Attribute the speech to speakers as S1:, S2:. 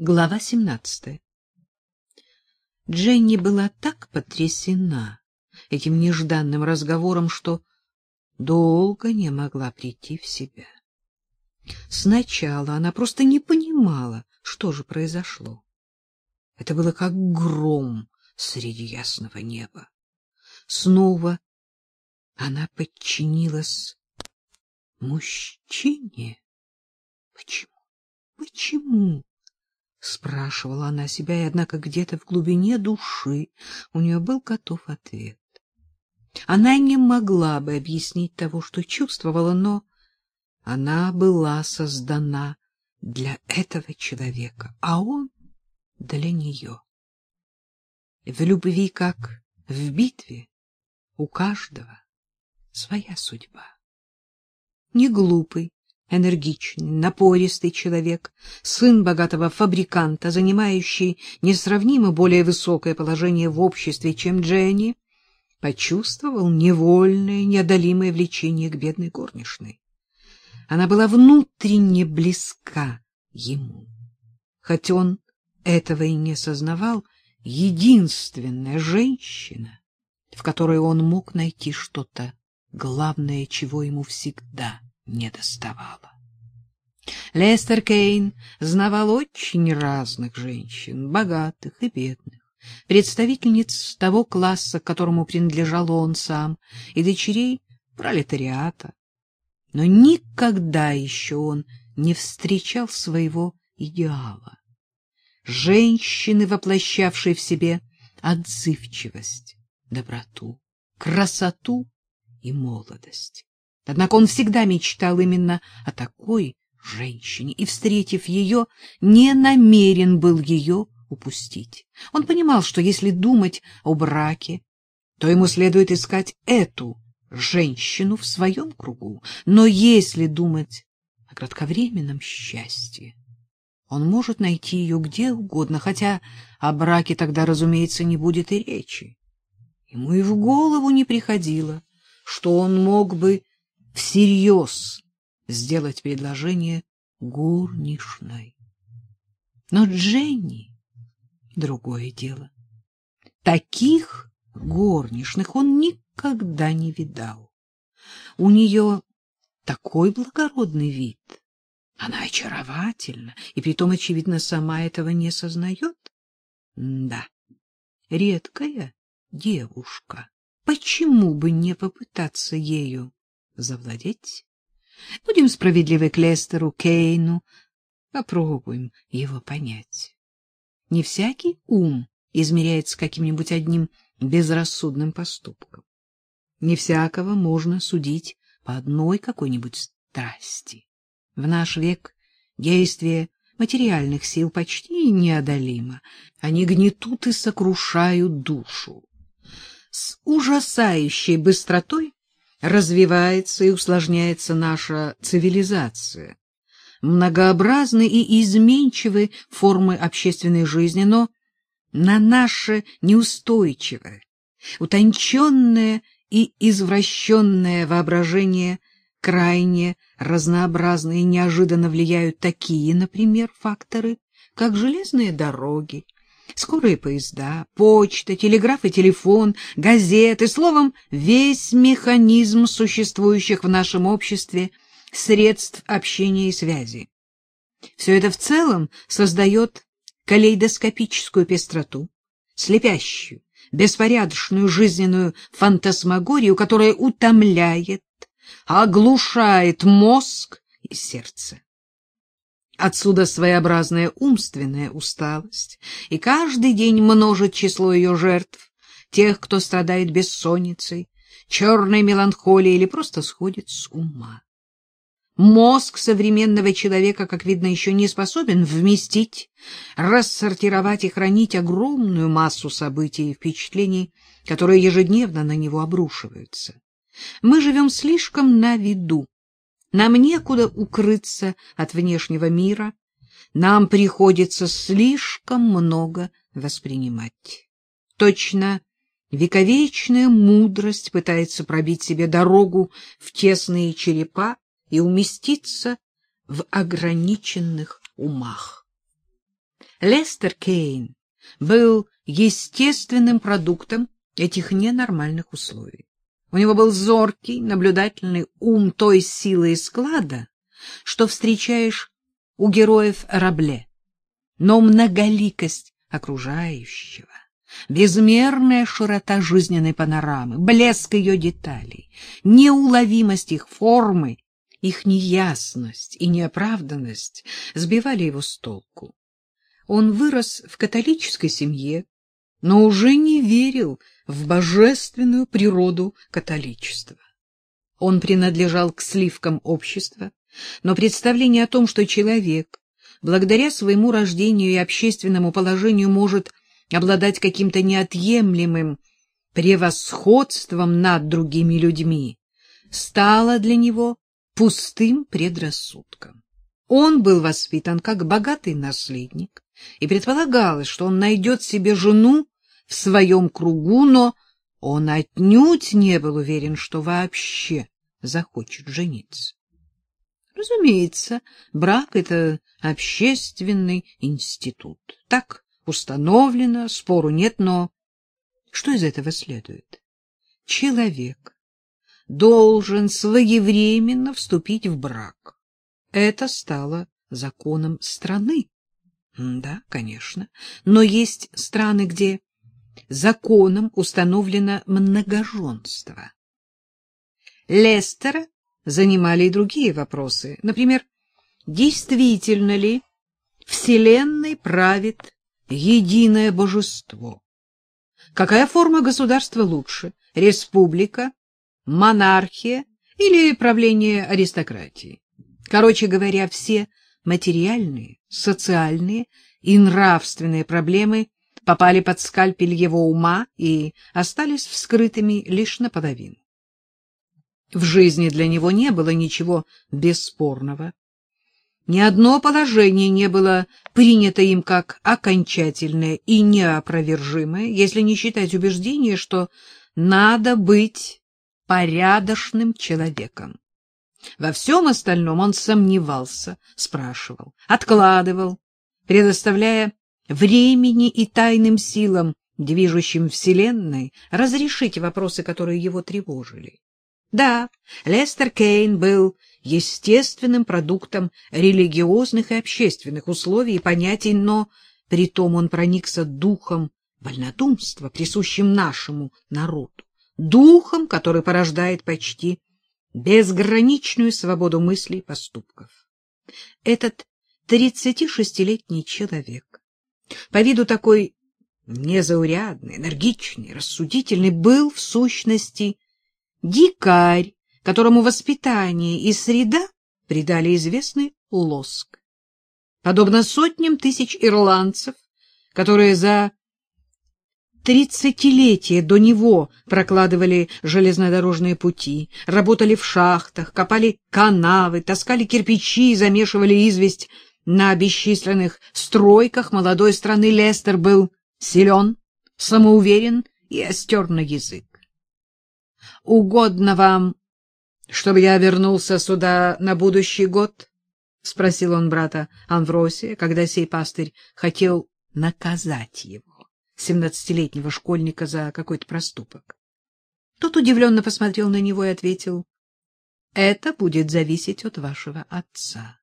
S1: Глава 17. Дженни была так потрясена этим нежданным разговором, что долго не могла прийти в себя. Сначала она просто не понимала, что же произошло. Это было как гром среди ясного неба. Снова она подчинилась мужчине. Почему? Почему? Спрашивала она себя, и однако где-то в глубине души у нее был готов ответ. Она не могла бы объяснить того, что чувствовала, но она была создана для этого человека, а он для нее. В любви, как в битве, у каждого своя судьба. Не глупый, энергичный, напористый человек, сын богатого фабриканта, занимающий несравнимо более высокое положение в обществе, чем Дженни, почувствовал невольное, неодолимое влечение к бедной горничной. Она была внутренне близка ему. Хоть он этого и не сознавал, единственная женщина, в которой он мог найти что-то главное, чего ему всегда не доставало. Лестер Кейн знавал очень разных женщин, богатых и бедных, представительниц того класса, к которому принадлежал он сам, и дочерей пролетариата. Но никогда еще он не встречал своего идеала. Женщины, воплощавшей в себе отзывчивость, доброту, красоту и молодость. Однако он всегда мечтал именно о такой женщине и, встретив ее, не намерен был ее упустить. Он понимал, что если думать о браке, то ему следует искать эту женщину в своем кругу. Но если думать о кратковременном счастье, он может найти ее где угодно, хотя о браке тогда, разумеется, не будет и речи. Ему и в голову не приходило, что он мог бы всерьез сделать предложение горничной. Но Дженни — другое дело. Таких горничных он никогда не видал. У нее такой благородный вид. Она очаровательна, и притом, очевидно, сама этого не сознает. Да, редкая девушка. Почему бы не попытаться ею завладеть? Будем справедливы к Лестеру Кейну, попробуем его понять. Не всякий ум измеряется каким-нибудь одним безрассудным поступком. Не всякого можно судить по одной какой-нибудь страсти. В наш век действие материальных сил почти неодолимо. Они гнетут и сокрушают душу с ужасающей быстротой развивается и усложняется наша цивилизация. Многообразны и изменчивы формы общественной жизни, но на наше неустойчивое, утонченное и извращенное воображение крайне разнообразны и неожиданно влияют такие, например, факторы, как железные дороги, скорые поезда, почта, телеграф и телефон, газеты, словом, весь механизм существующих в нашем обществе средств общения и связи. Все это в целом создает калейдоскопическую пестроту, слепящую, беспорядочную жизненную фантасмагорию, которая утомляет, оглушает мозг и сердце. Отсюда своеобразная умственная усталость, и каждый день множит число ее жертв, тех, кто страдает бессонницей, черной меланхолией или просто сходит с ума. Мозг современного человека, как видно, еще не способен вместить, рассортировать и хранить огромную массу событий и впечатлений, которые ежедневно на него обрушиваются. Мы живем слишком на виду, нам некуда укрыться от внешнего мира, нам приходится слишком много воспринимать. Точно вековечная мудрость пытается пробить себе дорогу в тесные черепа и уместиться в ограниченных умах. Лестер Кейн был естественным продуктом этих ненормальных условий. У него был зоркий, наблюдательный ум той силы и склада, что встречаешь у героев Рабле, но многоликость окружающего, безмерная широта жизненной панорамы, блеск ее деталей, неуловимость их формы, их неясность и неоправданность сбивали его с толку. Он вырос в католической семье, но уже не верил в божественную природу католичества. Он принадлежал к сливкам общества, но представление о том, что человек, благодаря своему рождению и общественному положению, может обладать каким-то неотъемлемым превосходством над другими людьми, стало для него пустым предрассудком. Он был воспитан как богатый наследник, и предполагалось, что он найдет себе жену в своем кругу, но он отнюдь не был уверен, что вообще захочет жениться. Разумеется, брак — это общественный институт. Так установлено, спору нет, но что из этого следует? Человек должен своевременно вступить в брак. Это стало законом страны. Да, конечно. Но есть страны, где законом установлено многоженство. Лестера занимали и другие вопросы. Например, действительно ли Вселенной правит единое божество? Какая форма государства лучше? Республика, монархия или правление аристократии? Короче говоря, все материальные, социальные и нравственные проблемы попали под скальпель его ума и остались вскрытыми лишь наполовину. В жизни для него не было ничего бесспорного. Ни одно положение не было принято им как окончательное и неопровержимое, если не считать убеждения, что надо быть порядочным человеком. Во всем остальном он сомневался, спрашивал, откладывал, предоставляя времени и тайным силам, движущим Вселенной, разрешить вопросы, которые его тревожили. Да, Лестер Кейн был естественным продуктом религиозных и общественных условий и понятий, но притом он проникся духом вольнодумства, присущим нашему народу, духом, который порождает почти безграничную свободу мыслей и поступков. Этот 36-летний человек, по виду такой незаурядный, энергичный, рассудительный, был в сущности дикарь, которому воспитание и среда придали известный лоск. Подобно сотням тысяч ирландцев, которые за тридцатилетия до него прокладывали железнодорожные пути, работали в шахтах, копали канавы, таскали кирпичи, замешивали известь на бесчисленных стройках молодой страны Лестер был силен, самоуверен и остер на язык. «Угодно вам, чтобы я вернулся сюда на будущий год?» — спросил он брата Амвросия, когда сей пастырь хотел наказать его семнадцатилетнего школьника за какой-то проступок. Тот удивленно посмотрел на него и ответил, — Это будет зависеть от вашего отца.